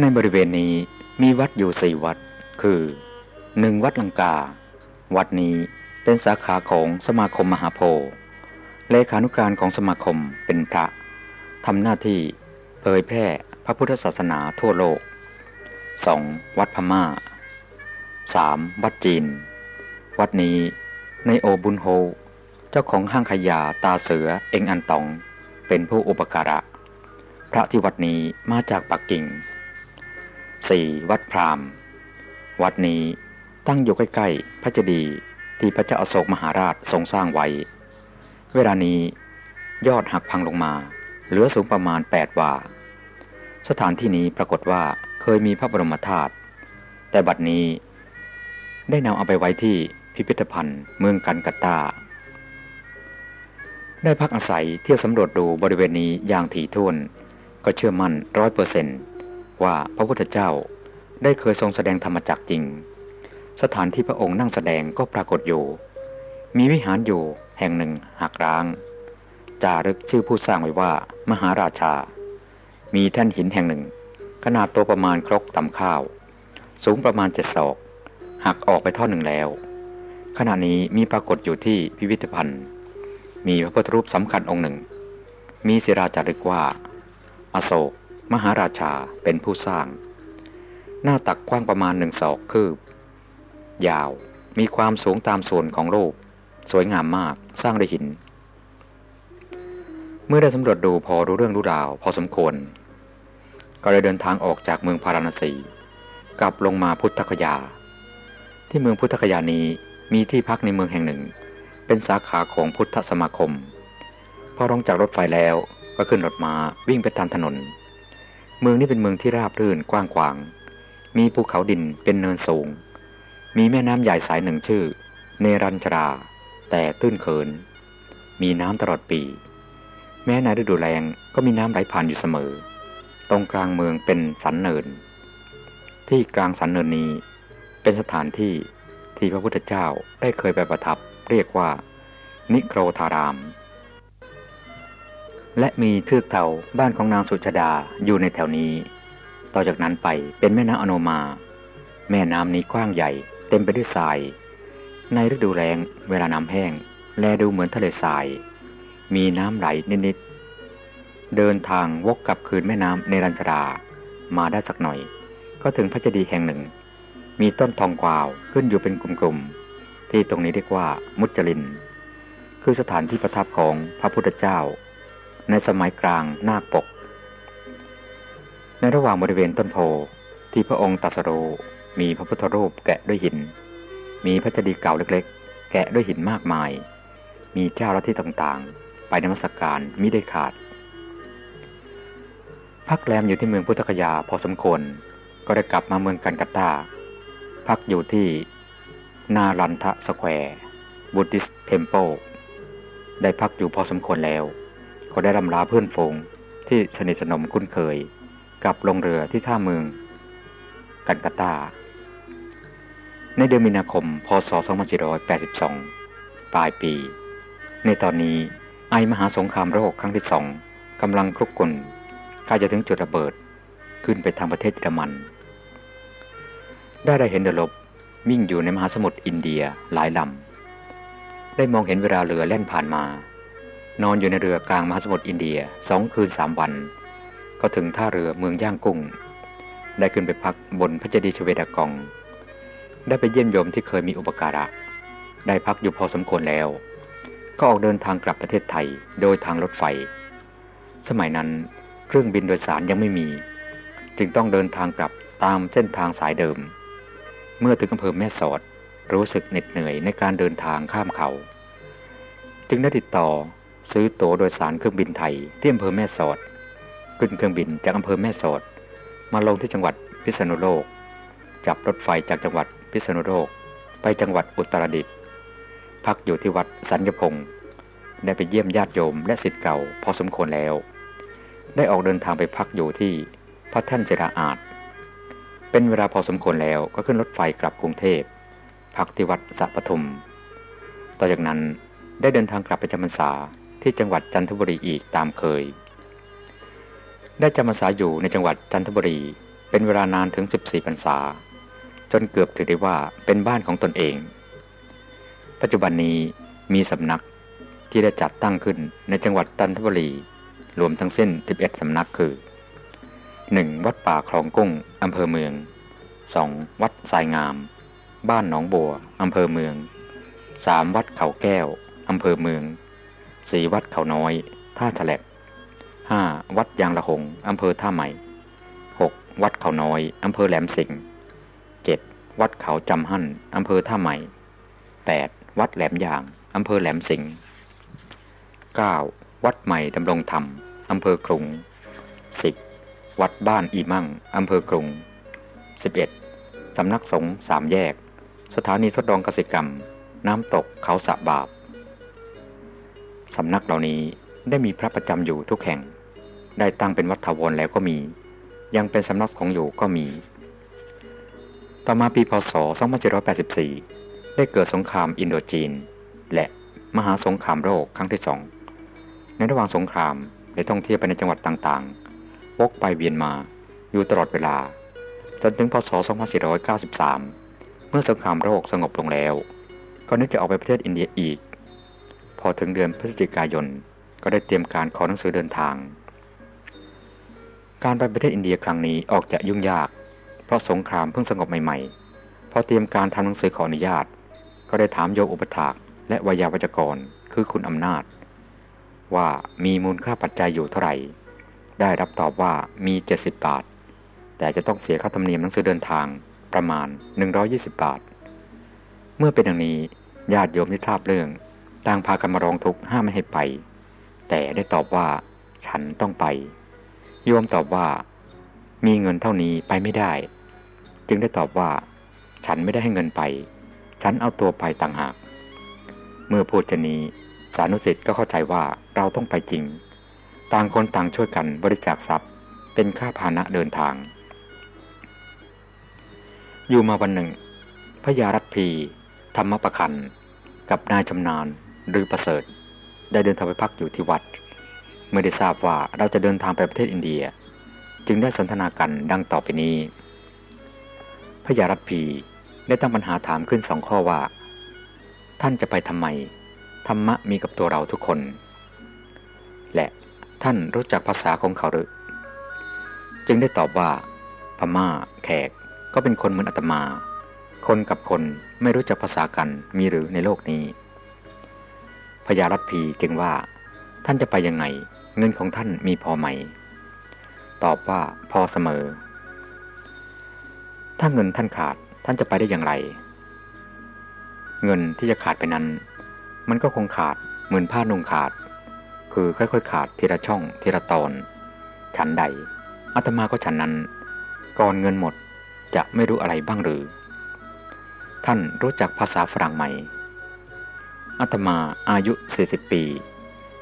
ในบริเวณนี้มีวัดอยู่สี่วัด คือหนึ่งวัดลังกา วัดนี้เป็นสาขาของสมาคมมหาโพธิ์เลขานุการของสมาคมเป็นพระทำหน้าที่เผยแพร่พระพุทธศาสนาทั่วโลก 2. วัดพมา่า 3. วัดจีน วัดนี้ในโอบุญโฮ เจ้าของห้างขยาตาเสือเองอันตอง เป็นผู้อุปการะ พระที่วัดนี้มาจากปักกิ่ง 4. วัดพรามวัดนี้ตั้งอยู่ใกล้ๆ พระเจดีย์ที่พระเจ้าอโศกมหาราชทรงสร้างไว้ เวลานี้ยอดหักพังลงมา เหลือสูงประมาณ 8 วา สถานที่นี้ปรากฏว่าเคยมีพระบรมธาตุแต่บัดนี้ได้นำเอาไปไว้ที่พิพิธภัณฑ์เมืองกันกัตตา ได้พักอาศัยเที่ยวสำรวจดูบริเวณนี้อย่างถี่ถ้วน ก็เชื่อมั่นร้อยเปอร์เซ็นต์ ว่าพระพุทธเจ้าได้เคยทรงแสดงธรรมจักจริง สถานที่พระองค์นั่งแสดงก็ปรากฏอยู่ มีวิหารอยู่แห่งหนึ่งหักร้าง จารึกชื่อผู้สร้างไว้ว่า มหาราชา มีแท่นหินแห่งหนึ่ง ขนาดตัวประมาณครกตำข้าว สูงประมาณเจ็ดศอก หักออกไปท่อนหนึ่งแล้ว ขณะนี้มีปรากฏอยู่ที่พิพิธภัณฑ์ มีพระพุทธรูปสำคัญองค์หนึ่ง มีศิราจารึกว่า อโศก มหาราชาเป็นผู้สร้าง หน้าตักกว้างประมาณหนึ่งศอกคืบ ยาวมีความสูงตามส่วนของรูปสวยงามมากสร้างด้วยหิน เมื่อได้สำรวจดูพอรู้เรื่องรู้ราวพอสมควร ก็เลยเดินทางออกจากเมืองพาราณสี กลับลงมาพุทธคยา ที่เมืองพุทธคยานี้มีที่พักในเมืองแห่งหนึ่ง เป็นสาขาของพุทธสมาคม พอลงจากรถไฟแล้วก็ขึ้นรถมาวิ่งไปตามถนน เมืองนี้เป็นเมืองที่ราบรื่นกว้างขวาง มีภูเขาดินเป็นเนินสูง มีแม่น้ำใหญ่สายหนึ่งชื่อ เนรัญชรา แต่ตื้นเขิน มีน้ำตลอดปี แม้ในฤดูแล้งก็มีน้ำไหลผ่านอยู่เสมอ ตรงกลางเมืองเป็นสันเนิน ที่กลางสันเนินนี้ เป็นสถานที่ที่พระพุทธเจ้าได้เคยไปประทับเรียกว่า นิโครธาราม และมีเทือกเขาบ้านของนางสุชดาอยู่ในแถวนี้ ต่อจากนั้นไปเป็นแม่น้ำอโนมา แม่น้ำนี้กว้างใหญ่ เต็มไปด้วยทราย ในฤดูแล้งเวลาน้ำแห้ง แลดูเหมือนทะเลทราย มีน้ำไหลนิดๆ เดินทางวกกลับคืนแม่น้ำเนรัญชรา มาได้สักหน่อย ก็ถึงพระเจดีย์แห่งหนึ่ง มีต้นทองกวาวขึ้นอยู่เป็นกลุ่มๆ ที่ตรงนี้เรียกว่ามุจลิน คือสถานที่ประทับของพระพุทธเจ้า ในสมัยกลางนาคปก ในระหว่างบริเวณต้นโพที่พระองค์ตัสรู้มีพระพุทธรูปแกะด้วยหิน มีพระเจดีย์เก่าเล็กๆ แกะด้วยหินมากมาย มีเจ้าลัทธิต่างๆ ไปนมัสการมิได้ขาด พักแรมอยู่ที่เมืองพุทธคยาพอสมควร ก็ได้กลับมาเมืองกัลกัตตาพักอยู่ที่นาลันทะ Square Buddhist Temple ได้พักอยู่พอสมควรแล้ว ก็ได้ร่ำลาเพื่อนฝูงที่สนิทสนมคุ้นเคยกับลงเรือที่ท่าเมือง กันกัตา ในเดือนมีนาคม พศ 2482 ปลายปี ในตอนนี้ไอมหาสงครามโลกครั้งที่สองกำลังคลุกกลุ่นใกล้จะถึงจุดระเบิดขึ้นไปทางประเทศเยอรมัน ได้ได้เห็นเดลบวิ่งอยู่ในมหาสมุทรอินเดียหลายลำ ได้มองเห็นเวลาเรือแล่นผ่านมา นอนอยู่ในเรือกลางมหาสมุทรอินเดียสองคืนสามวัน ก็ถึงท่าเรือเมืองย่างกุ้ง ได้ขึ้นไปพักบนพระเจดีย์ชเวดากอง ได้ไปเยี่ยมโยมที่เคยมีอุปการะ ได้พักอยู่พอสมควรแล้ว ก็ออกเดินทางกลับประเทศไทยโดยทางรถไฟ สมัยนั้นเครื่องบินโดยสารยังไม่มี จึงต้องเดินทางกลับตามเส้นทางสายเดิม เมื่อถึงอำเภอแม่สอดรู้สึกเหน็ดเหนื่อยในการเดินทางข้ามเขา จึงได้ติดต่อ ซื้อตั๋วโดยสารเครื่องบินไทยที่อำเภอแม่สอด ขึ้นเครื่องบินจากอำเภอแม่สอด มาลงที่จังหวัดพิษณุโลก จับรถไฟจากจังหวัดพิษณุโลก ไปจังหวัดอุตรดิตถ์พักอยู่ที่วัดสัญญพงศ์ได้ไปเยี่ยมญาติโยมและศิษย์เก่าพอสมควรแล้ว ได้ออกเดินทางไปพักอยู่ที่พระแท่นเจราอาจ เป็นเวลาพอสมควรแล้วก็ขึ้นรถไฟกลับกรุงเทพพักที่วัดสัปทุม ต่อจากนั้นได้เดินทางกลับไปจำพรรษา ที่จังหวัดจันทบุรีอีกตามเคย ได้จำพรรษาอยู่ในจังหวัดจันทบุรีเป็นเวลานานถึง 14พรรษา จนเกือบถือได้ว่าเป็นบ้านของตนเอง ปัจจุบันนี้มีสำนักที่ได้จัดตั้งขึ้นในจังหวัดตันทบุรีรวมทั้งสิ้น 11 สำนักคือ 1. วัดป่าคลองกุ้งอำเภอเมือง 2. วัดทรายงาม บ้านหนองบัวอำเภอเมือง 3. วัดเขาแก้วอำเภอเมือง 4. วัดเขาน้อย ท่าฉลบ 5. วัดยางละหงอำเภอท่าใหม่ 6. วัดเขาน้อยอำเภอแหลมสิงห์ 7. วัดเขาจำหั่นอำเภอท่าใหม่ 8. วัดแหลมยางอำเภอแหลมสิงห์ 9. วัดใหม่ดำรงธรรมอำเภอกรุง 10. วัดบ้านอีมั่งอำเภอกรุง 11. สำนักสงฆ์สามแยก สถานีทดลองกสิกรรม น้ำตกเขาสะบาบ สำนักเหล่านี้ได้มีพระประจำอยู่ทุกแห่ง ได้ตั้งเป็นวัดถาวรแล้วก็มี ยังเป็นสำนักของอยู่ก็มี ต่อมาปีพศ 2784 ได้เกิดสงครามอินโดจีน และมหาสงครามโลกครั้งที่สอง ในระหว่างสงครามได้ท่องเที่ยวไปในจังหวัดต่างๆ วกไปเวียนมาอยู่ตลอดเวลา จนถึงพศ 2493 เมื่อสงครามโลกสงบลงแล้ว ก็นึกจะออกไปประเทศอินเดียอีก พอถึงเดือนพฤศจิกายน ก็ได้เตรียมการขอหนังสือเดินทาง การไปประเทศอินเดียครั้งนี้ออกจะยุ่งยาก เพราะสงครามเพิ่งสงบใหม่ๆ พอเตรียมการทำหนังสือขออนุญาต ก็ได้ถามโยมอุปถากและวายาวัจกรคือคุณอำนาจ ว่ามีมูลค่าปัจจัยอยู่เท่าไหร่ ได้รับตอบว่ามี 70 บาท แต่จะต้องเสียค่าธรรมเนียมหนังสือเดินทางประมาณ 120 บาท เมื่อเป็นอย่างนี้ญาติโยมที่ทราบเรื่อง ต่างพากันมาร้องทุกข์ห้ามไม่ให้ไป แต่ได้ตอบว่า ฉันต้องไป โยมตอบว่า มีเงินเท่านี้ไปไม่ได้ จึงได้ตอบว่า ฉันไม่ได้ให้เงินไป ฉันเอาตัวไปต่างหาก เมื่อพูดชนี้ สานุสิทธิ์ก็เข้าใจว่าเราต้องไปจริง ต่างคนต่างช่วยกันบริจาคทรัพย์ เป็นค่าพาหนะเดินทาง อยู่มาวันหนึ่งพญารัตพีธรรมประคันกับนายชำนาญ หรือประเสริฐ ได้เดินทางไปพักอยู่ที่วัด เมื่อได้ทราบว่าเราจะเดินทางไปประเทศอินเดีย จึงได้สนทนากันดังต่อไปนี้พญารัตพีได้ตั้งปัญหาถามขึ้นสองข้อว่า ท่านจะไปทำไม ธรรมะมีกับตัวเราทุกคน และท่านรู้จักภาษาของเขาหรือ จึงได้ตอบว่า พม่า แขก ก็เป็นคนเหมือนอาตมา คนกับคนไม่รู้จักภาษากันมีหรือในโลกนี้ พญารัตพีจึงว่า ท่านจะไปยังไง เงินของท่านมีพอไหม ตอบว่าพอเสมอ ถ้าเงินท่านขาดท่านจะไปได้อย่างไร เงินที่จะขาดไปนั้น มันก็คงขาดเหมือนผ้านุ่งขาด คือค่อยๆ ขาดทีละช่องทีละตอน ฉันใดอาตมาก็ฉันนั้น ก่อนเงินหมดจะไม่รู้อะไรบ้างหรือ ท่านรู้จักภาษาฝรั่งไหม อาตมาอายุ 40 ปี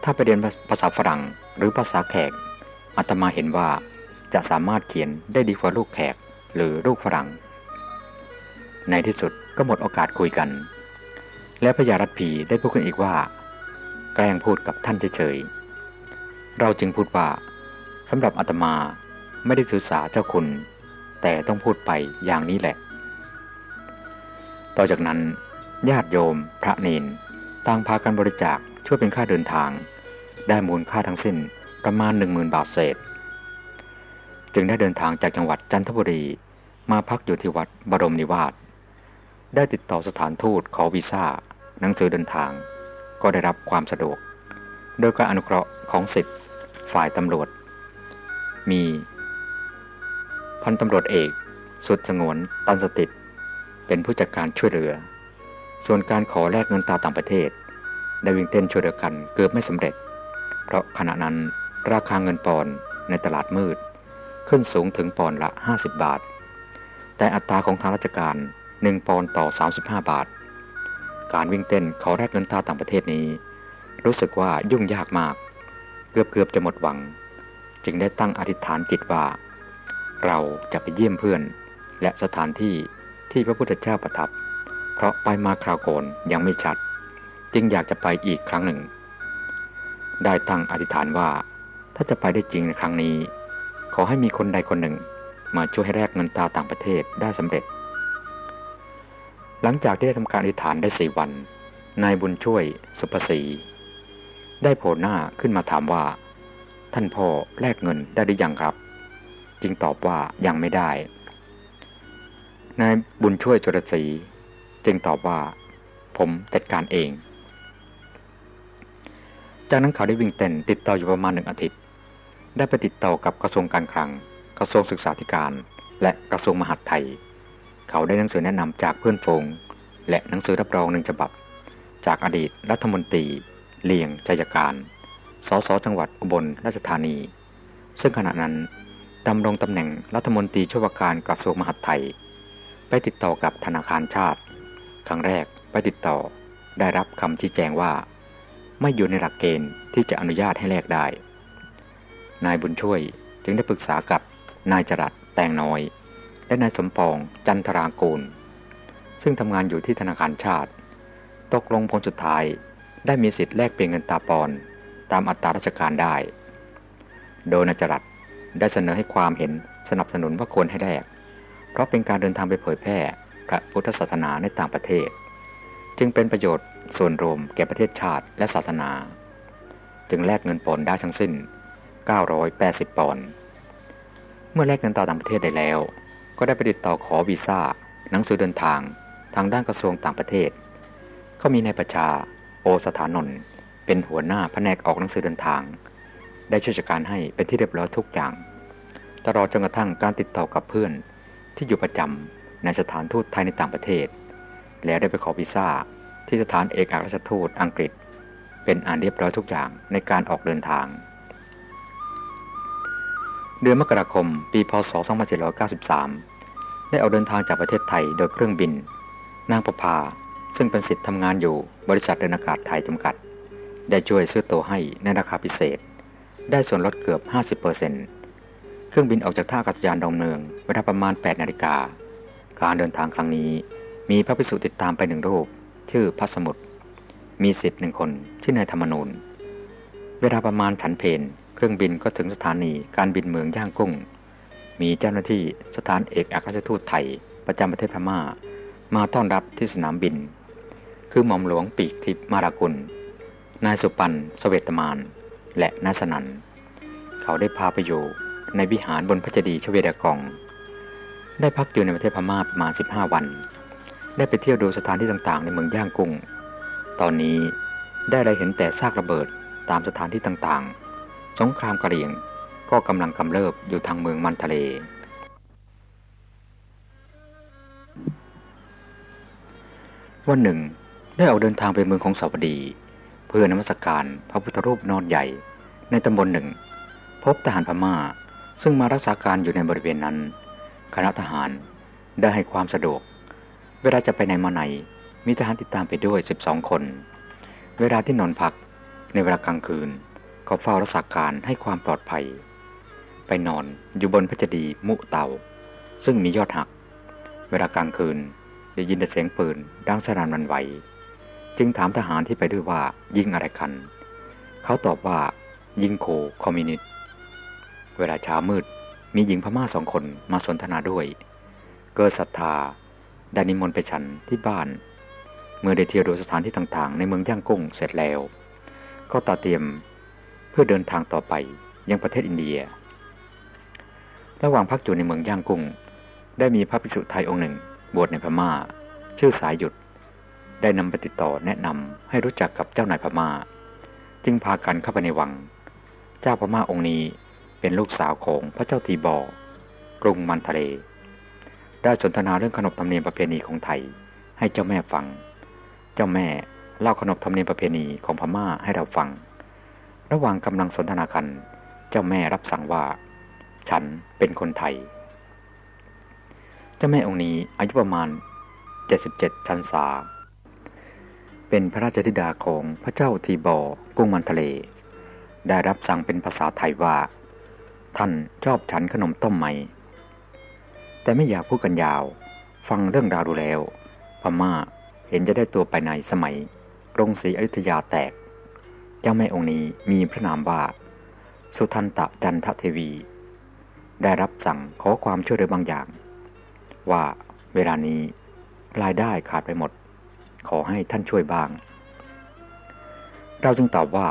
ถ้าไปเรียนภาษาฝรั่งหรือภาษาแขกอาตมาเห็นว่าจะสามารถเขียนได้ดีกว่าลูกแขกหรือลูกฝรั่ง ในที่สุดก็หมดโอกาสคุยกัน และพญารัตพีได้พูดขึ้นอีกว่า แกล้งพูดกับท่านเฉยๆเราจึงพูดว่าสำหรับอาตมาไม่ได้ถือสาเจ้าคุณ แต่ต้องพูดไปอย่างนี้แหละ ต่อจากนั้นญาติโยมพระเนน ต่างพากันบริจาคช่วยเป็นค่าเดินทาง ได้มูลค่าทั้งสิ้นประมาณหนึ่งมืนบาทเศษ จึงได้เดินทางจากจังหวัดจันทบุรี มาพักอยู่ที่วัดบรมนิวาสได้ติดต่อสถานทูตขอวีซ่า หนังสือเดินทาง ก็ได้รับความสะดวก โดยการอนุเคราะห์ของสิทธิ์ฝ่ายตำรวจ มี พันตำรวจเอก สุดสงวนตันสติดเป็นผู้จัดการช่วยเหลือ ส่วนการขอแลกเงินตาต่างประเทศ ได้วิ่งเต้นโชวยเหลือกันเกือบไม่สำเร็จ เพราะขณะนั้นราคาเงินปอนในตลาดมืด ขึ้นสูงถึงปอนละ 50 บาท แต่อัตราของทางราชการ 1 ปอนต่อ 35 บาท การวิ่งเต้นขอแลกเงินตาต่างประเทศนี้ รู้สึกว่ายุ่งยากมาก เกือบเกือบจะหมดหวัง จึงได้ตั้งอธิษฐานจิตว่า เราจะไปเยี่ยมเพื่อน และสถานที่ที่พระพุทธเจ้าประทับ เพราะไปมาคราวโกนยังไม่ชัด จึงอยากจะไปอีกครั้งหนึ่ง ได้ตั้งอธิษฐานว่า ถ้าจะไปได้จริงในครั้งนี้ ขอให้มีคนใดคนหนึ่ง มาช่วยให้แลกเงินตาต่างประเทศได้สำเร็จ หลังจากที่ได้ทำการอธิษฐานได้สี่วัน นายบุญช่วยสุภศรีได้โผล่หน้าขึ้นมาถามว่า ท่านพ่อแลกเงินได้หรือยังครับ จึงตอบว่ายังไม่ได้นายบุญช่วยจุลศรี จึงตอบว่า ผมจัดการเอง จากนั้นเขาได้วิ่งเต้นติดต่ออยู่ประมาณหนึ่งอาทิตย์ ได้ไปติดต่อกับกระทรวงการคลัง กระทรวงศึกษาธิการ และกระทรวงมหาดไทย เขาได้หนังสือแนะนำจากเพื่อนฝูงและหนังสือรับรองหนึ่งฉบับ จากอดีตรัฐมนตรีเลียงชัยการ สสจังหวัดอุบลราชธานี ซึ่งขณะนั้นดำรงตำแหน่งรัฐมนตรีช่วยว่าการกระทรวงมหาดไทย ไปติดต่อกับธนาคารชาติ ครั้งแรกไปติดต่อ ได้รับคำชี้แจงว่า ไม่อยู่ในหลักเกณฑ์ที่จะอนุญาตให้แลกได้ นายบุญช่วยจึงได้ปรึกษากับนายจรัดแตงน้อย และนายสมปองจันทรางกูล ซึ่งทำงานอยู่ที่ธนาคารชาติ ตกลงผลสุดท้ายได้มีสิทธิ์แลกเปลี่ยนเงินตาปอนตามอัตราราชการได้ โดยนายจรัดได้เสนอให้ความเห็นสนับสนุนว่าควรให้แลกเพราะเป็นการเดินทางไปเผยแพร่ พระพุทธศาสนาในต่างประเทศ จึงเป็นประโยชน์ส่วนรวมแก่ประเทศชาติและศาสนา จึงแลกเงินปอนได้ทั้งสิ้น 980 ปอนด์เมื่อแลกเงินตาต่างประเทศได้แล้ว ก็ได้ไปติดต่อขอวีซ่าหนังสือเดินทางทางด้านกระทรวงต่างประเทศ ก็มีนายประชาโอสถานนท์เป็นหัวหน้าแผนกออกหนังสือเดินทาง ได้ช่วยจัดการให้เป็นที่เรียบร้อยทุกอย่าง ตลอดจนกระทั่งการติดต่อกับเพื่อนที่อยู่ประจำ ในสถานทูตไทยในต่างประเทศ แล้วได้ไปขอวีซ่าที่สถานเอกอัครราชทูตอังกฤษ เป็นอันเรียบร้อยทุกอย่างในการออกเดินทาง เดือนมกราคมปีพศ 2793 ได้ออกเดินทางจากประเทศไทยโดยเครื่องบิน นางประภาซึ่งเป็นสิทธิ์ทำงานอยู่บริษัทเดินอากาศไทยจำกัด ได้ช่วยซื้อตัวให้ในราคาพิเศษ ได้ส่วนลดเกือบ 50%เครื่องบินออกจากท่าอากาศยานดอนเมืองเวลาประมาณ 8 นาฬิกา การเดินทางครั้งนี้ มีพระภิกษุติดตามไปหนึ่งรูป ชื่อพระสมุทรมีสิทธิ์หนึ่งคน ชื่อนายธรรมนูญเวลาประมาณฉันเพนเครื่องบินก็ถึงสถานีการบินเมืองย่างกุ้ง มีเจ้าหน้าที่สถานเอกอัครราชทูตไทยประจำประเทศพม่า มาต้อนรับที่สนามบิน คือหม่อมหลวงปีกทิพมารากุล นายสุปันสเวตมาน และนาสนัน เขาได้พาไปอยู่ในวิหารบนพระเจดีย์ชเวดากอง ได้พักอยู่ในประเทศพม่าประมาณ 15 วัน ได้ไปเที่ยวดูสถานที่ต่างๆ ในเมืองย่างกุ้ง ตอนนี้ได้ได้เห็นแต่ซากระเบิดตามสถานที่ต่างๆ สงครามกะเหรี่ยงก็กำลังกำเริบอยู่ทางเมืองมันทะเล วันหนึ่ง ได้ออกเดินทางไปเมืองของสาวดี เพื่อนมัสการพระพุทธรูปนอนใหญ่ ในตำบลหนึ่ง พบทหารพม่า ซึ่งมารักษาการอยู่ในบริเวณนั้น คณะทหารได้ให้ความสะดวก เวลาจะไปไหนมาไหน มีทหารติดตามไปด้วย 12 คน เวลาที่นอนพัก ในเวลากลางคืนก็เฝ้ารักษาการให้ความปลอดภัย ไปนอนอยู่บนพระเจดีย์มุเตา ซึ่งมียอดหัก เวลากลางคืนได้ยินแต่เสียงปืนดังสนั่นวันไหว จึงถามทหารที่ไปด้วยว่ายิงอะไรกัน เขาตอบว่ายิงโคคอมมิวนิสต์ เวลาเช้ามืด มีหญิงพม่าสองคนมาสนทนาด้วย เกิดศรัทธาได้นิมนต์ไปฉันที่บ้าน เมื่อได้เที่ยวดูสถานที่ต่างๆ ในเมืองย่างกุ้งเสร็จแล้ว ก็ต่อเตรียมเพื่อเดินทางต่อไปยังประเทศอินเดีย ระหว่างพักอยู่ในเมืองย่างกุ้ง ได้มีพระภิกษุไทยองค์หนึ่งบวชในพม่า ชื่อสายหยุด ได้นำไปติดต่อแนะนำให้รู้จักกับเจ้านายพม่า จึงพากันเข้าไปในวัง เจ้าพม่าองค์นี้ เป็นลูกสาวของพระเจ้าทีบอกรุงมันทะเล ได้สนทนาเรื่องขนบธรรมเนียมประเพณีของไทย ให้เจ้าแม่ฟัง เจ้าแม่เล่าขนบธรรมเนียมประเพณีของพม่าให้เราฟัง ระหว่างกำลังสนทนากัน เจ้าแม่รับสั่งว่า ฉันเป็นคนไทย เจ้าแม่องค์นี้อายุประมาณ 77ชันษาเป็นพระราชธิดาของพระเจ้าทีบอกรุงมันทะเล ได้รับสั่งเป็นภาษาไทยว่า ท่านชอบฉันขนมต้มไหม แต่ไม่อยากพูดกันยาว ฟังเรื่องราวดูแล้ว พม่าเห็นจะได้ตัวไปในสมัยกรุงศรีอยุธยาแตก เจ้าแม่องค์นี้มีพระนามว่า สุทันตะจันทเทวี ได้รับสั่งขอความช่วยเหลือบางอย่าง ว่าเวลานี้รายได้ขาดไปหมด ขอให้ท่านช่วยบ้าง เราจึงตอบว่า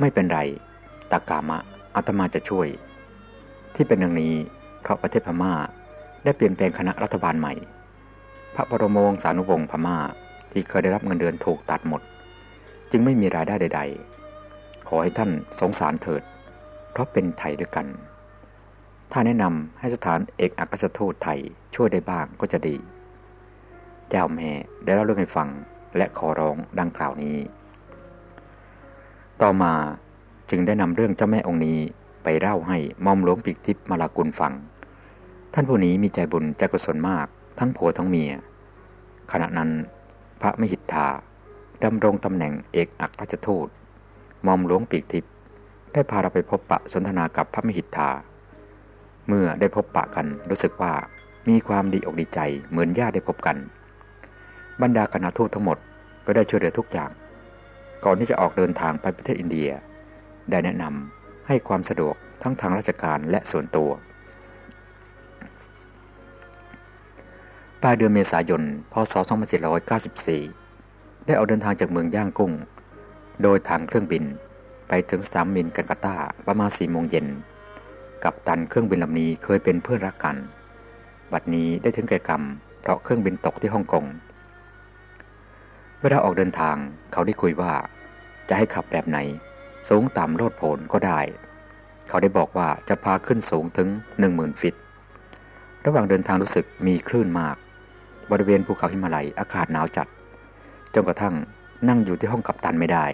ไม่เป็นไรตากามะอาตมาจะช่วย ที่เป็นอย่างนี้เพราะประเทศพม่าได้เปลี่ยนแปลงคณะรัฐบาลใหม่ พระบรมวงศานุวงศ์พม่าที่เคยได้รับเงินเดือนถูกตัดหมด จึงไม่มีรายได้ใด ๆ ขอให้ท่านสงสารเถิด เพราะเป็นไทยด้วยกัน ถ้าแนะนำให้สถานเอกอัครราชทูตไทยช่วยได้บ้างก็จะดี เจ้าแม่ได้เล่าเรื่องให้ฟังและขอร้องดังกล่าวนี้ ต่อมาจึงได้นำเรื่องเจ้าแม่องค์นี้ ไปเล่าให้มอมหลวงปิกทิพมาลากุลฟัง ท่านผู้นี้มีใจบุญใจกุศลมากทั้งผัวทั้งเมีย ขณะนั้นพระมหิทธาดำรงตำแหน่งเอกอัครราชทูตมอมหลวงปีกทิพย์ได้พาเราไปพบปะสนทนากับพระมหิทธา เมื่อได้พบปะกันรู้สึกว่ามีความดีอกดีใจเหมือนญาติได้พบกัน บรรดาคณะทูตทั้งหมดก็ได้ช่วยเหลือทุกอย่าง ก่อนที่จะออกเดินทางไปประเทศอินเดีย ได้แนะนำ ให้ความสะดวกทั้งทางราชการและส่วนตัวปลายเดือนเมษายน พศ2794 ได้ออกเดินทางจากเมืองย่างกุ้ง โดยทางเครื่องบินไปถึงสนามบินกันกาตาประมาณ4โมงเย็น กับตันเครื่องบินลำนี้เคยเป็นเพื่อนรักกัน บัดนี้ได้ถึงแก่กรรม เพราะเครื่องบินตกที่ฮ่องกง เวลาออกเดินทางเขาได้คุยว่า จะให้ขับแบบไหน สูงต่ำโลดโผนก็ได้ เขาได้บอกว่าจะพาขึ้นสูงถึง 10,000 ฟิต ระหว่างเดินทางรู้สึกมีคลื่นมาก บริเวณภูเขาหิมาลัยอากาศหนาวจัด จนกระทั่งนั่งอยู่ที่ห้องกัปตันไม่ได้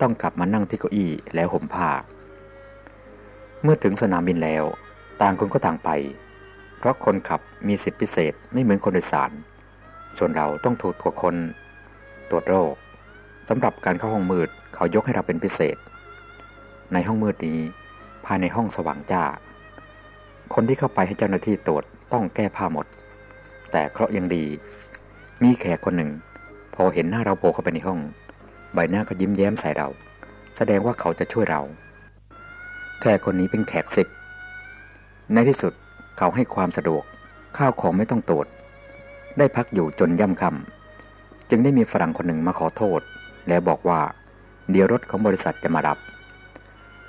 ต้องกลับมานั่งที่เก้าอี้แล้วห่มผ้า เมื่อถึงสนามบินแล้ว ต่างคนก็ต่างไป เพราะคนขับมีสิทธิพิเศษไม่เหมือนคนโดยสาร ส่วนเราต้องถูกตรวจคนตรวจโรค สำหรับการเข้าห้องมืดเขายกให้เราเป็นพิเศษ ในห้องมืดนี้ ภายในห้องสว่างจ้า คนที่เข้าไปให้เจ้าหน้าที่ตรวจต้องแก้ผ้าหมด แต่เคราะห์ยังดี มีแขกคนหนึ่ง พอเห็นหน้าเราโผล่เข้าไปในห้อง ใบหน้าก็ยิ้มแย้มใส่เรา แสดงว่าเขาจะช่วยเราแขกคนนี้เป็นแขกศิษย์ในที่สุดเขาให้ความสะดวกข้าวของไม่ต้องตรวจ ได้พักอยู่จนย่ำคำจึงได้มีฝรั่งคนหนึ่งมาขอโทษ แล้วบอกว่า เดี๋ยวรถของบริษัทจะมารับ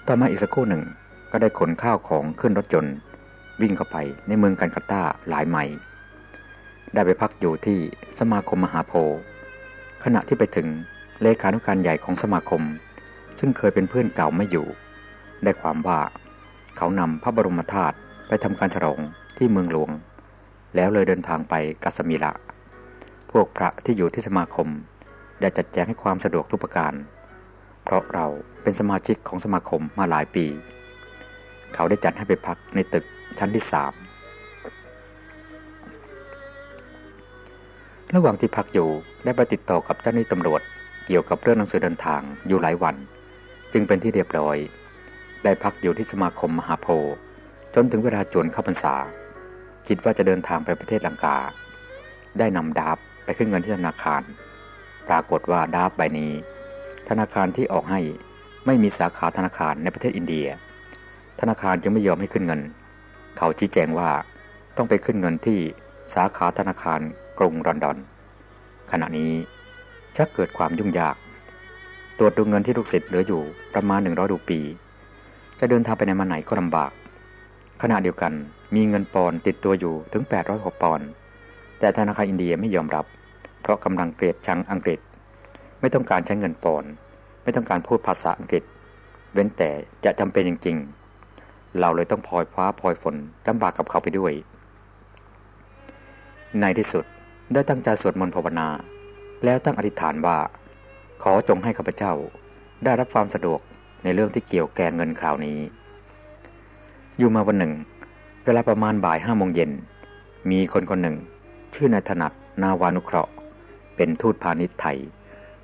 ต่อมาอีกสักครู่หนึ่งก็ได้ขนข้าวของขึ้นรถยนต์วิ่งเข้าไปในเมืองกันกาตาหลายไมล์ได้ไปพักอยู่ที่สมาคมมหาโพธิ์ขณะที่ไปถึงเลขานุการใหญ่ของสมาคม ซึ่งเคยเป็นเพื่อนเก่าไม่อยู่ ได้ความว่า เขานำพระบรมธาตุไปทำการฉลองที่เมืองหลวง แล้วเลยเดินทางไปกัสมีละ พวกพระที่อยู่ที่สมาคม ได้จัดแจงให้ความสะดวกทุกประการ เพราะเราเป็นสมาชิกของสมาคมมาหลายปี เขาได้จัดให้ไปพักในตึกชั้นที่สามระหว่างที่พักอยู่ได้ไปติดต่อกับเจ้าหน้าที่ตำรวจเกี่ยวกับเรื่องหนังสือเดินทางอยู่หลายวัน จึงเป็นที่เรียบร้อย ได้พักอยู่ที่สมาคมมหาโพธิ์จนถึงเวลาจวนเข้าพรรษา คิดว่าจะเดินทางไปประเทศลังกา ได้นำดาบไปขึ้นเงินที่ธนาคาร ปรากฏว่าดาบใบนี้ ธนาคารที่ออกให้ไม่มีสาขาธนาคารในประเทศอินเดีย ธนาคารจึงไม่ยอมให้ขึ้นเงิน เขาชี้แจงว่าต้องไปขึ้นเงินที่สาขาธนาคารกรุงลอนดอน ขณะนี้ชักเกิดความยุ่งยาก ตรวจดูเงินที่ลูกศิษย์เหลืออยู่ประมาณ 100 รูปี จะเดินทางไปในมาไหนก็ลำบาก ขณะเดียวกันมีเงินปอนติดตัวอยู่ถึง806ปอน แต่ธนาคารอินเดียไม่ยอมรับ เพราะกำลังเกลียดชังอังกฤษ ไม่ต้องการใช้เงินปอนไม่ต้องการพูดภาษาอังกฤษ เว้นแต่จะจำเป็นจริงๆ เราเลยต้องพลอยฟ้าพลอยฝนลำบากกับเขาไปด้วย ในที่สุดได้ตั้งใจสวดมนต์ภาวนา แล้วตั้งอธิษฐานว่า ขอจงให้ข้าพเจ้า ได้รับความสะดวกในเรื่องที่เกี่ยวแกงเงินคราวนี้ อยู่มาวันหนึ่ง เวลาประมาณบ่ายห้าโมงเย็น มีคนคนหนึ่ง ชื่อนายถนัดนาวานุเคราะห์ เป็นทูตพาณิชย์ไทย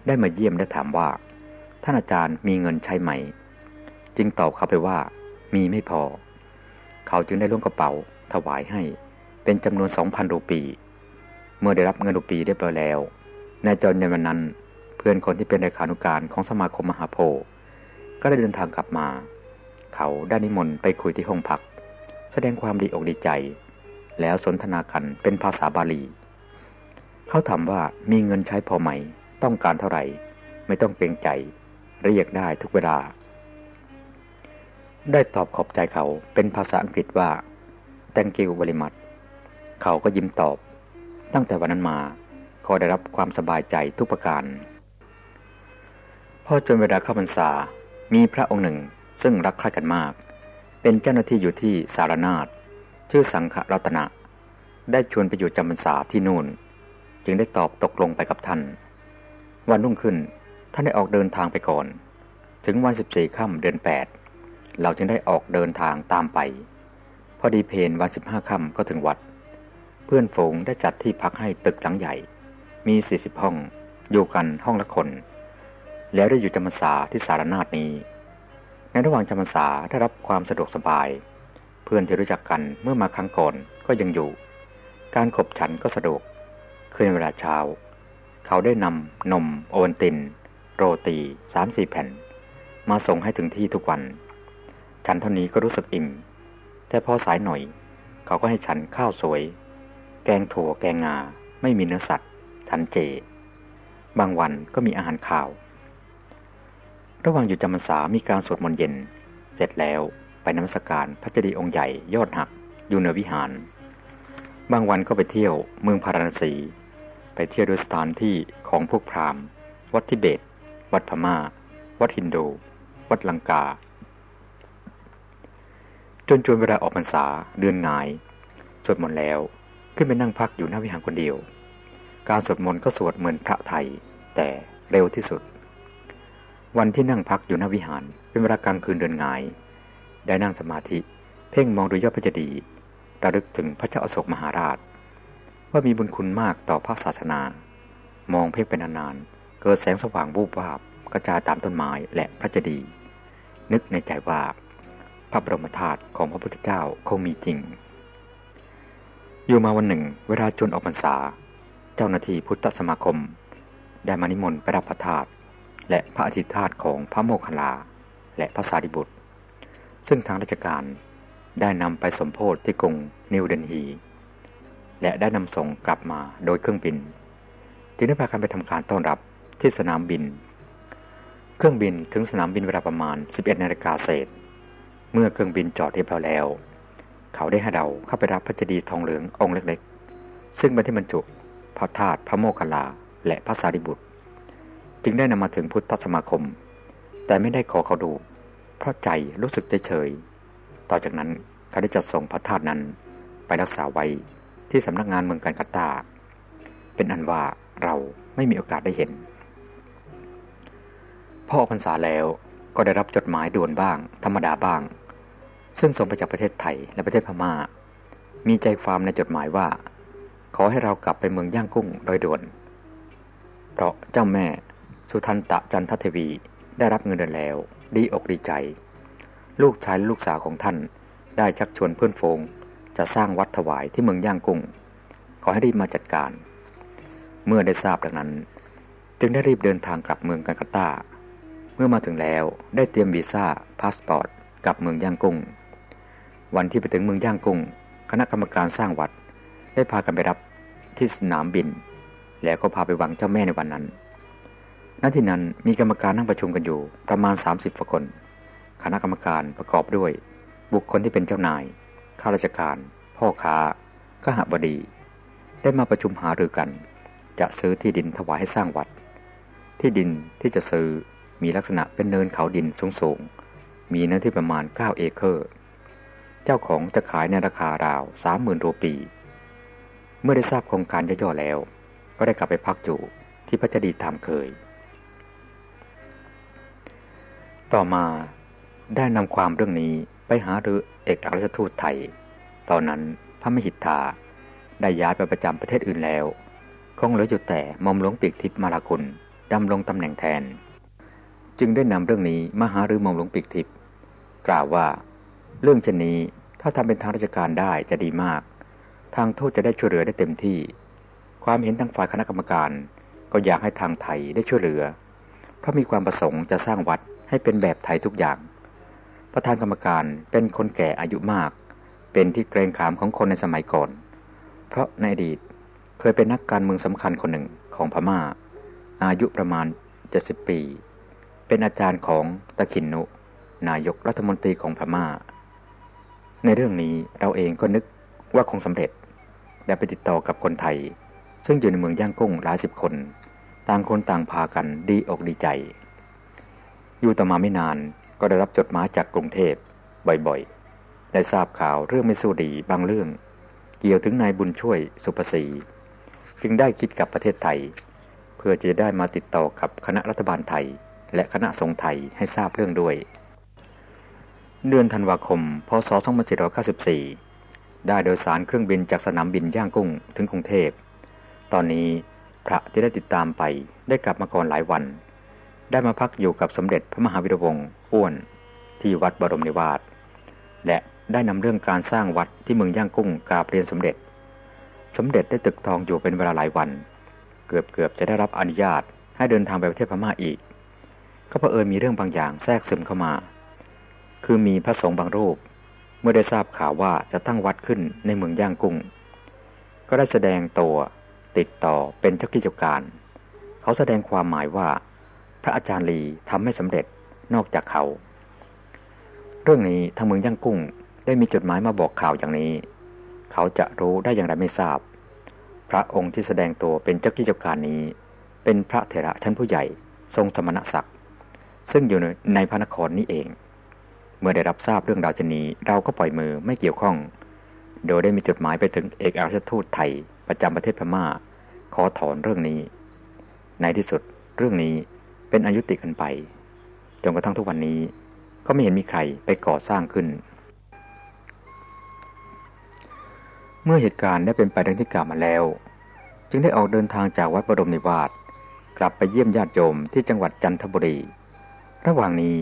ได้มาเยี่ยมและถามว่า ท่านอาจารย์มีเงินใช้ไหม จึงตอบเขาไปว่า มีไม่พอ เขาจึงได้ล่วงกระเป๋า ถวายให้ เป็นจำนวนสองพันรูปี เมื่อได้รับเงินรูปีเรียบร้อยแล้วนายจนในวันนั้น เพื่อนคนที่เป็นเลขานุการของสมาคมมหาโพธิ์ก็ได้เดินทางกลับมา เขาได้นิมนต์ไปคุยที่ห้องพัก แสดงความดีอกดีใจ แล้วสนทนากันเป็นภาษาบาลี เขาถามว่ามีเงินใช้พอไหม ต้องการเท่าไหร่ ไม่ต้องเกรงใจ เรียกได้ทุกเวลา ได้ตอบขอบใจเขาเป็นภาษาอังกฤษว่า thank you very much เขาก็ยิ้มตอบ ตั้งแต่วันนั้นมาเขาได้รับความสบายใจทุกประการพอจนเวลาเข้าพรรษา มีพระองค์หนึ่งซึ่งรักใคร่กันมาก เป็นเจ้าหน้าที่อยู่ที่สารนาฏชื่อสังฆรัตนะ ได้ชวนไปอยู่จำพรรษาที่นู่น จึงได้ตอบตกลงไปกับท่าน วันรุ่งขึ้นท่านได้ออกเดินทางไปก่อน ถึงวันสิบสี่ค่ำเดือนแปดเราจึงได้ออกเดินทางตามไป พอดีเพนวันสิบห้าค่ำก็ถึงวัด เพื่อนฝูงได้จัดที่พักให้ตึกหลังใหญ่ มีสี่สิบห้อง อยู่กันห้องละคน แล้วได้อยู่จำพรรษาที่สารนาฏนี้ ในระหว่างจำพรรษาได้รับความสะดวกสบาย เพื่อนที่รู้จักกันเมื่อมาครั้งก่อนก็ยังอยู่ การขบฉันก็สะดวก คือในเวลาเช้า เขาได้นำนมโอวันติน โรตีสามสี่แผ่น มาส่งให้ถึงที่ทุกวัน ฉันเท่านี้ก็รู้สึกอิ่ม แต่พอสายหน่อย เขาก็ให้ฉันข้าวสวย แกงถั่วแกงงา ไม่มีเนื้อสัตว์ ฉันเจ บางวันก็มีอาหารข่าว ระหว่างอยู่จำพรรษามีการสวดมนต์เย็น เสร็จแล้วไปนมัสการพระเจดีย์องค์ใหญ่ยอดหักอยู่ในวิหาร บางวันก็ไปเที่ยวเมืองพาราณสี ไปเที่ยวดูสถานที่ของพวกพราหมณ์ วัดทิเบต วัดพมา่า วัดฮินดู วัดลังกา จนจวนเวลาออกพรรษาเดือนงายสวดมนต์แล้วขึ้นไปนั่งพักอยู่หน้าวิหารคนเดียว การสวดมนต์ก็สวดเหมือนพระไทย แต่เร็วที่สุด วันที่นั่งพักอยู่หน้าวิหารเป็นเวลากลางคืนเดินงาย ได้นั่งสมาธิ เพ่งมองดูยอดพระเจดีย์ระลึกถึงพระเจ้าอโศกมหาราช ว่ามีบุญคุณมากต่อพระศาสนา มองเพ่งเป็นนานๆ เกิดแสงสว่างบูบวาบกระจายตามต้นไม้และพระเจดีย์นึกในใจว่า พระบรมธาตุของพระพุทธเจ้าคงมีจริง อยู่มาวันหนึ่ง เวลาจนออกพรรษา เจ้าหน้าที่พุทธสมาคม ได้มานิมนต์ไปรับพระธาตุและพระอธิธาตของพระโมคคัลลา และพระสารีบุตร ซึ่งทางราชการได้นำไปสมโพธิที่กรุงนิวเดนฮี และได้นำส่งกลับมาโดยเครื่องบิน จึงได้พากันไปทำการต้อนรับที่สนามบิน เครื่องบินถึงสนามบินเวลาประมาณ 11นาฬิกาเศษ เมื่อเครื่องบินจอดเรียบร้อยแล้ว เขาได้ให้เราเข้าไปรับพระเจดีย์ทองเหลืององค์เล็กๆ ซึ่งเป็นที่บรรจุพระธาตุพระโมคคัลลา และพระสารีบุตร จึงได้นำมาถึงพุทธสมาคม แต่ไม่ได้ขอเขาดู เพราะใจรู้สึกเฉยๆต่อจากนั้นเขาได้จัดส่งพระธาตุนั้นไปรักษาไว้ ที่สำนักงานเมืองการกัตา เป็นอันว่าเราไม่มีโอกาสได้เห็นพอออกพรรษาแล้วก็ได้รับจดหมายด่วนบ้าง ธรรมดาบ้าง ซึ่งส่งไปจากประเทศไทยและประเทศพมา่า มีใจความในจดหมายว่า ขอให้เรากลับไปเมืองย่างกุ้งโดยด่วน เพราะเจ้าแม่สุทันตะจันทเทวีได้รับเงินเดือนแล้ว ดีอกดีใจ ลูกชายและลูกสาวของท่านได้ชักชวนเพื่อนโฟง จะสร้างวัดถวายที่เมืองย่างกุ้ง ขอให้รีบมาจัดการ เมื่อได้ทราบดังนั้น จึงได้รีบเดินทางกลับเมืองกัลกัตา เมื่อมาถึงแล้วได้เตรียมวีซ่าพาสปอร์ตกับเมืองย่างกุ้ง วันที่ไปถึงเมืองย่างกุ้ง คณะกรรมการสร้างวัด ได้พากันไปรับที่สนามบิน แล้วก็พาไปวังเจ้าแม่ในวันนั้นณที่นั้นมีกรรมการนั่งประชุมกันอยู่ประมาณ 30ฝคน คณะกรรมการประกอบด้วย บุคคลที่เป็นเจ้านาย ข้าราชการ พ่อค้าขหบดี ได้มาประชุมหารือกัน จะซื้อที่ดินถวายให้สร้างวัด ที่ดินที่จะซื้อมีลักษณะเป็นเนินเขาดินสูงๆมีเนื้อที่ประมาณ 9 เอเคอร์ เจ้าของจะขายในราคาราว30,000รูปี เมื่อได้ทราบโครงการย่อๆแล้ว ก็ได้กลับไปพักอยู่ที่พระจดีตามเคย ต่อมาได้นำความเรื่องนี้ ไปหาหรือเอกอัครราชทูตไทย ตอนนั้นพระมหิทธาได้ย้ายไปประจำประเทศอื่นแล้ว คงเหลืออยู่แต่มอมหลวงปีกทิพย์มาลาคุณดำลงตำแหน่งแทน จึงได้นำเรื่องนี้มาหาหรือมอมหลวงปีกทิพย์กล่าวว่า เรื่องเช่นนี้ถ้าทำเป็นทางราชการได้จะดีมาก ทางทูตจะได้ช่วยเหลือได้เต็มที่ ความเห็นทางฝ่ายคณะกรรมการก็อยากให้ทางไทยได้ช่วยเหลือ เพราะมีความประสงค์จะสร้างวัดให้เป็นแบบไทยทุกอย่าง ประธานกรรมการเป็นคนแก่อายุมาก เป็นที่เกรงขามของคนในสมัยก่อน เพราะในอดีตเคยเป็นนักการเมืองสำคัญคนหนึ่งของพมา่า อายุประมาณ 70 ปี เป็นอาจารย์ของตะขินนุ นายกรัฐมนตรีของพมา่า ในเรื่องนี้เราเองก็นึกว่าคงสำเร็จและไปติดต่อกับคนไทย ซึ่งอยู่ในเมืองย่างกุ้งหลายสิบคน ต่างคนต่างพากันดีอกดีใจ อยู่ต่อมาไม่นาน ก็ได้รับจดหมายจากกรุงเทพบ่อยๆ ได้ทราบข่าวเรื่องไม่สู้ดีบางเรื่อง เกี่ยวถึงนายบุญช่วยสุภศีจึงได้คิดกับประเทศไทย เพื่อจะได้มาติดต่อกับคณะรัฐบาลไทย และคณะสงฆ์ไทยให้ทราบเรื่องด้วย เดือนธันวาคม พศ2794 ได้โดยสารเครื่องบินจากสนามบินย่างกุ้งถึงกรุงเทพ ตอนนี้พระที่ได้ติดตามไปได้กลับมาก่อนหลายวัน ได้มาพักอยู่กับสมเด็จพระมหาวิรวงศ์อ้วนที่วัดบรมนิวาสและได้นำเรื่องการสร้างวัดที่เมืองย่างกุ้งกราบเรียนสมเด็จ สมเด็จได้ตึกทองอยู่เป็นเวลาหลายวัน เกือบเกือบจะได้รับอนุญาตให้เดินทางไปประเทศพม่าอีก ก็เผอิญมีเรื่องบางอย่างแทรกซึมเข้ามา คือมีพระสงฆ์บางรูป เมื่อได้ทราบข่าวว่าจะตั้งวัดขึ้นในเมืองย่างกุ้ง ก็ได้แสดงตัวติดต่อเป็นเจ้ากิจการ เขาแสดงความหมายว่า พระอาจารย์ลีทำไม่สำเร็จนอกจากเขา เรื่องนี้ทางเมืองย่างกุ้งได้มีจดหมายมาบอกข่าวอย่างนี้ เขาจะรู้ได้อย่างไรไม่ทราบ พระองค์ที่แสดงตัวเป็นเจ้ากิจการนี้ เป็นพระเถระชั้นผู้ใหญ่ทรงสมณศักดิ์ซึ่งอยู่ในพระนครนี้เอง เมื่อได้รับทราบเรื่องราวชนีเราก็ปล่อยมือไม่เกี่ยวข้อง โดยได้มีจดหมายไปถึงเอกอัครทูตไทยประจำประเทศพม่า ขอถอนเรื่องนี้ ในที่สุดเรื่องนี้ เป็นอายุติกันไป จนกระทั่งทุกวันนี้ก็ไม่เห็นมีใครไปก่อสร้างขึ้น เมื่อเหตุการณ์ได้เป็นไปดังที่กล่าวมาแล้ว จึงได้ออกเดินทางจากวัดบระดมนิวาสกลับไปเยี่ยมญาติโยมที่จังหวัดจันทบุรี ระหว่างนี้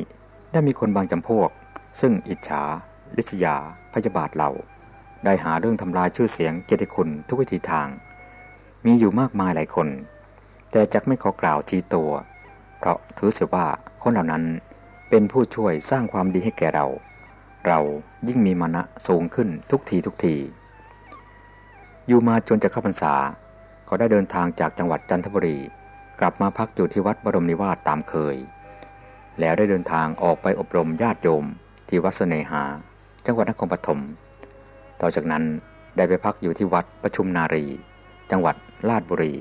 ได้มีคนบางจำพวก ซึ่งอิจฉา ลิษยา พยาบาทเราได้หาเรื่องทำลายชื่อเสียงเกียรติคุณทุกวิธีทาง มีอยู่มากมายหลายคน แต่จักไม่ขอกล่าวชี้ตัว ราะถือเสียว่าคนเหล่านั้นเป็นผู้ช่วยสร้างความดีให้แก่เรา เรายิ่งมีมานะสูงขึ้นทุกทีทุกที อยู่มาจนจะเข้าพรรษา เขาได้เดินทางจากจังหวัดจันทบุรี กลับมาพักอยู่ที่วัดบรมนิวาสตามเคย แล้วได้เดินทางออกไปอบรมญาติโยมที่วัดเสนหา จังหวัดนครปฐม ต่อจากนั้นได้ไปพักอยู่ที่วัดประชุมนารี จังหวัดลาดบุรี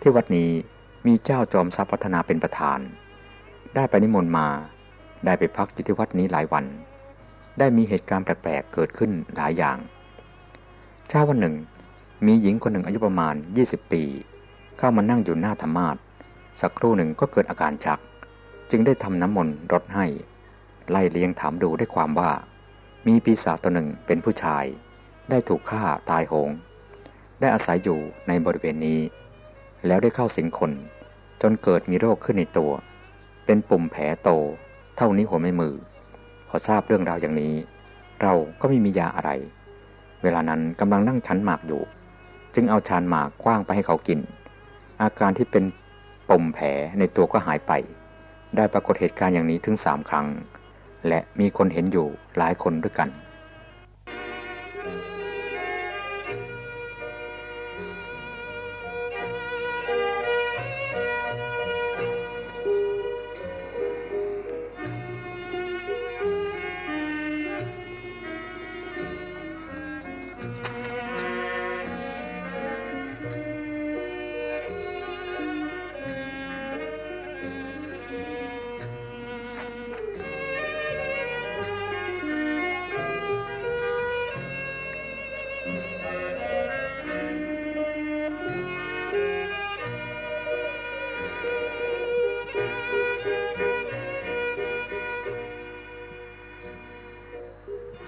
ที่วัดนี้ มีเจ้าจอมทรัพย์พัฒนาเป็นประธาน ได้ไปนิมนต์มา ได้ไปพักอยู่ที่วัดนี้หลายวัน ได้มีเหตุการณ์แปลกๆเกิดขึ้นหลายอย่าง เช้าวันหนึ่ง มีหญิงคนหนึ่งอายุประมาณ 20 ปี เข้ามานั่งอยู่หน้าธรรมาทสักครู่หนึ่งก็เกิดอาการชัก จึงได้ทำน้ำมนต์รดให้ ไล่เลียงถามดูได้ความว่า มีปีศาจตัวหนึ่งเป็นผู้ชาย ได้ถูกฆ่าตายโหง ได้อาศัยอยู่ในบริเวณนี้ แล้วได้เข้าสิงคน จนเกิดมีโรคขึ้นในตัว เป็นปุ่มแผลโต เท่านี้หัวไม่มือ พอทราบเรื่องราวอย่างนี้ เราก็ไม่มียาอะไร เวลานั้นกำลังนั่งชันหมากอยู่ จึงเอาชานหมากคว้างไปให้เขากิน อาการที่เป็นปุ่มแผลในตัวก็หายไป ได้ปรากฏเหตุการณ์อย่างนี้ถึงสามครั้ง และมีคนเห็นอยู่หลายคนด้วยกัน